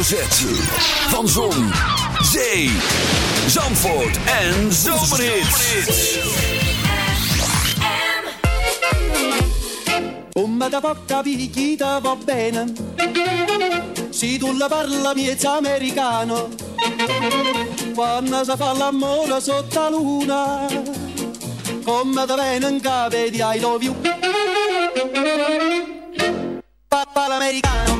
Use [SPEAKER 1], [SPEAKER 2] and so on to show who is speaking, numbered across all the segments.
[SPEAKER 1] Hoofdletter Z. Van Zon, Zee, Zandvoort en Zomerhits.
[SPEAKER 2] Come da poca picchita va bene Se tu la parla miezza americano Quando si fa l'amore sotto la luna Come da bene in capo di I love you Papà l'americano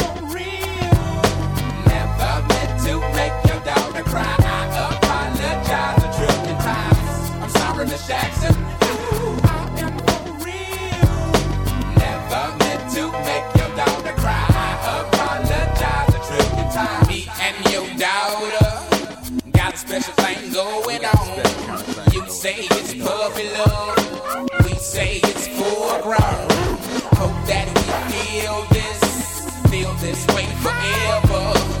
[SPEAKER 3] Jackson. I am for real. Never meant to make your daughter cry. Apologize. Me and your daughter got a special thing going on. You say it's puppy love. We say it's full grown. Hope that we feel this, feel this way forever.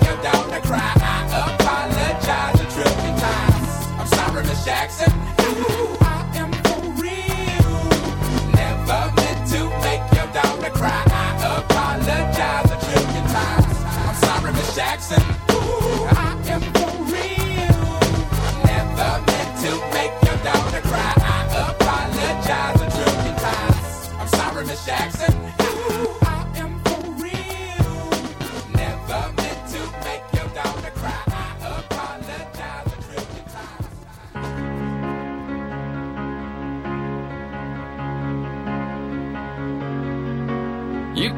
[SPEAKER 3] Jackson. I am for real. Never meant to make your daughter cry. I apologize a times. I'm sorry, Miss Jackson. Ooh,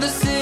[SPEAKER 4] The city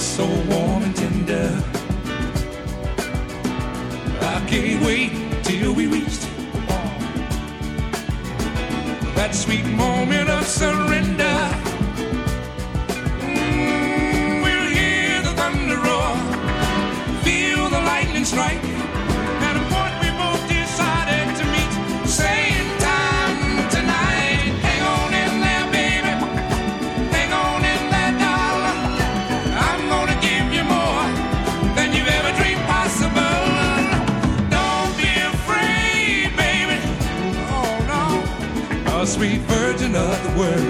[SPEAKER 4] is
[SPEAKER 5] so warm and tender. I can't wait till we reach that sweet moment of surrender. world.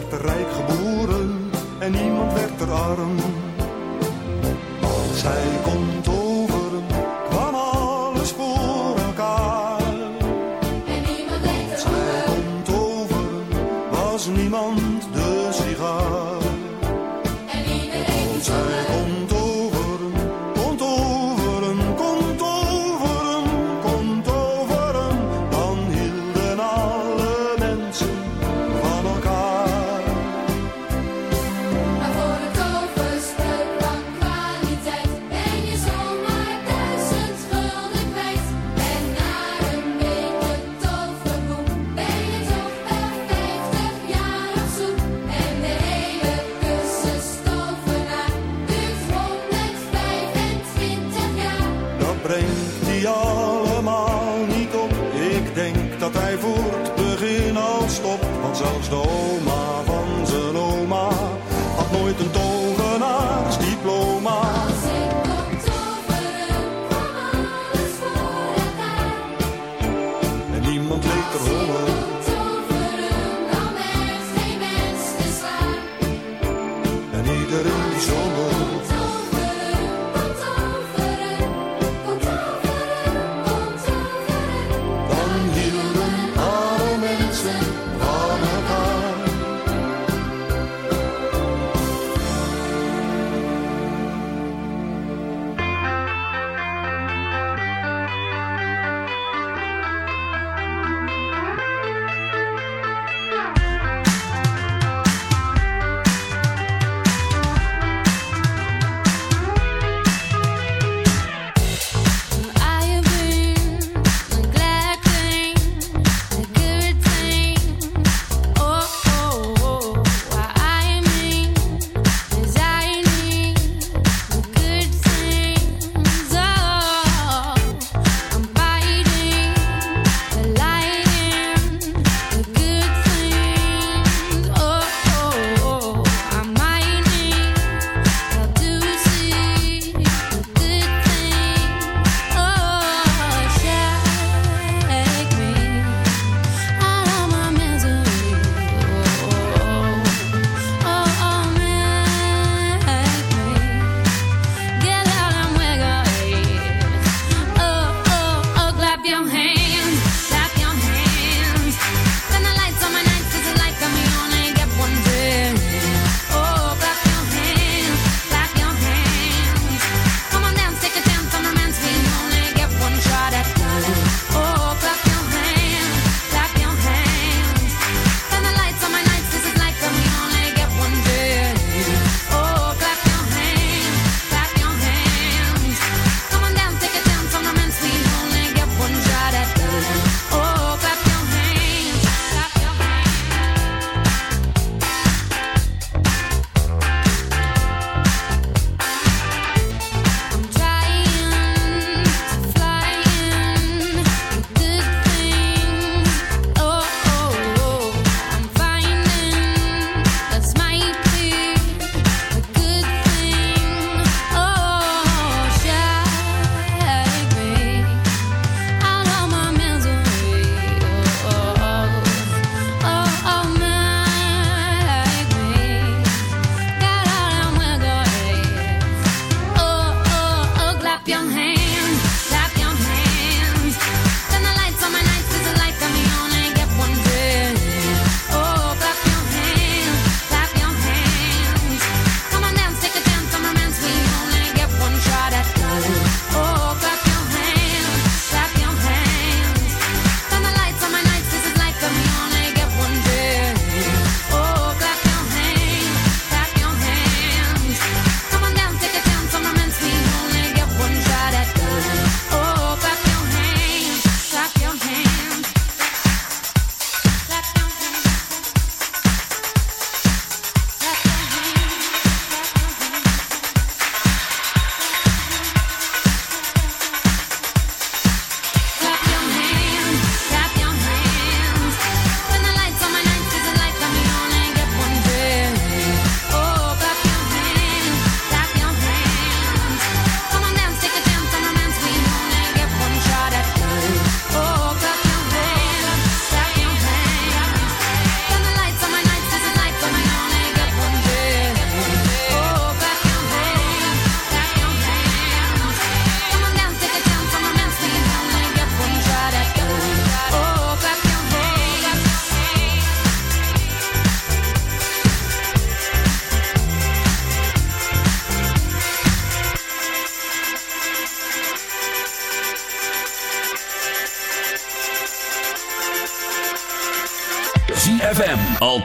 [SPEAKER 6] werd er rijk geboren en niemand werd er arm.
[SPEAKER 1] Zij komt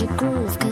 [SPEAKER 7] your groove.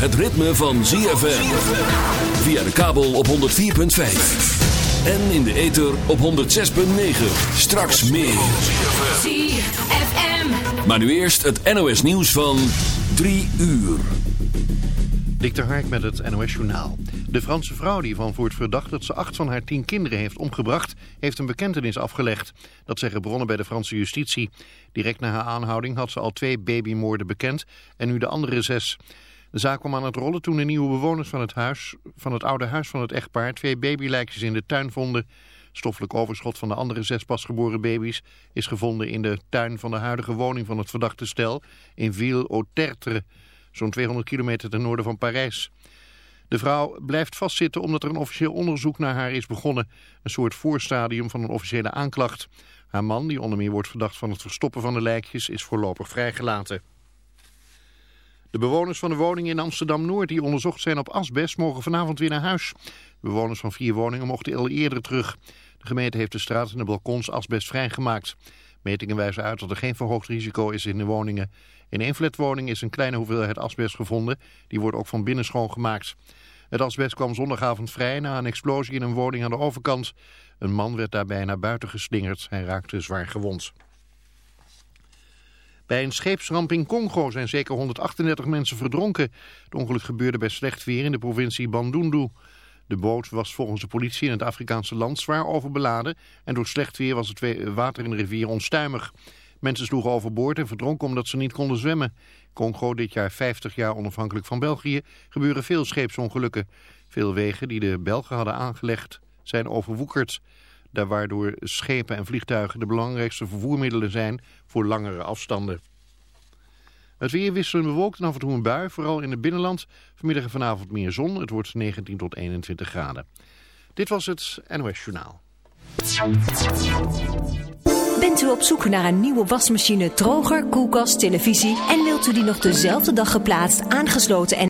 [SPEAKER 1] Het ritme van ZFM. Via de kabel op 104.5. En in de ether op 106.9. Straks meer.
[SPEAKER 8] ZFM.
[SPEAKER 1] Maar nu eerst het NOS nieuws van 3 uur.
[SPEAKER 9] Dik de Hark met het NOS Journaal. De Franse vrouw die van wordt verdacht dat ze acht van haar tien kinderen heeft omgebracht... heeft een bekentenis afgelegd. Dat zeggen bronnen bij de Franse justitie. Direct na haar aanhouding had ze al twee babymoorden bekend en nu de andere zes. De zaak kwam aan het rollen toen de nieuwe bewoners van het, huis, van het oude huis van het echtpaar... twee babylijkjes in de tuin vonden. Stoffelijk overschot van de andere zes pasgeboren baby's... is gevonden in de tuin van de huidige woning van het verdachte stel... in Ville-au-Tertre, zo'n 200 kilometer ten noorden van Parijs. De vrouw blijft vastzitten omdat er een officieel onderzoek naar haar is begonnen. Een soort voorstadium van een officiële aanklacht. Haar man, die onder meer wordt verdacht van het verstoppen van de lijkjes, is voorlopig vrijgelaten. De bewoners van de woningen in Amsterdam-Noord die onderzocht zijn op asbest mogen vanavond weer naar huis. De bewoners van vier woningen mochten al eerder terug. De gemeente heeft de straat en de balkons asbest vrijgemaakt. Metingen wijzen uit dat er geen verhoogd risico is in de woningen. In één flatwoning is een kleine hoeveelheid asbest gevonden. Die wordt ook van binnen schoongemaakt. Het asbest kwam zondagavond vrij na een explosie in een woning aan de overkant. Een man werd daarbij naar buiten geslingerd. Hij raakte zwaar gewond. Bij een scheepsramp in Congo zijn zeker 138 mensen verdronken. Het ongeluk gebeurde bij slecht weer in de provincie Bandundu. De boot was volgens de politie in het Afrikaanse land zwaar overbeladen... en door slecht weer was het water in de rivier onstuimig. Mensen sloegen overboord en verdronken omdat ze niet konden zwemmen. Congo, dit jaar 50 jaar onafhankelijk van België, gebeuren veel scheepsongelukken. Veel wegen die de Belgen hadden aangelegd zijn overwoekerd. Daar waardoor schepen en vliegtuigen de belangrijkste vervoermiddelen zijn voor langere afstanden. Het weer wisselend bewolkt en af en toe een bui, vooral in het binnenland. Vanmiddag en vanavond meer zon. Het wordt 19 tot 21 graden. Dit was het NOS Journaal.
[SPEAKER 8] Bent u op zoek naar een nieuwe wasmachine, droger, koelkast, televisie... en wilt u die nog dezelfde dag geplaatst, aangesloten en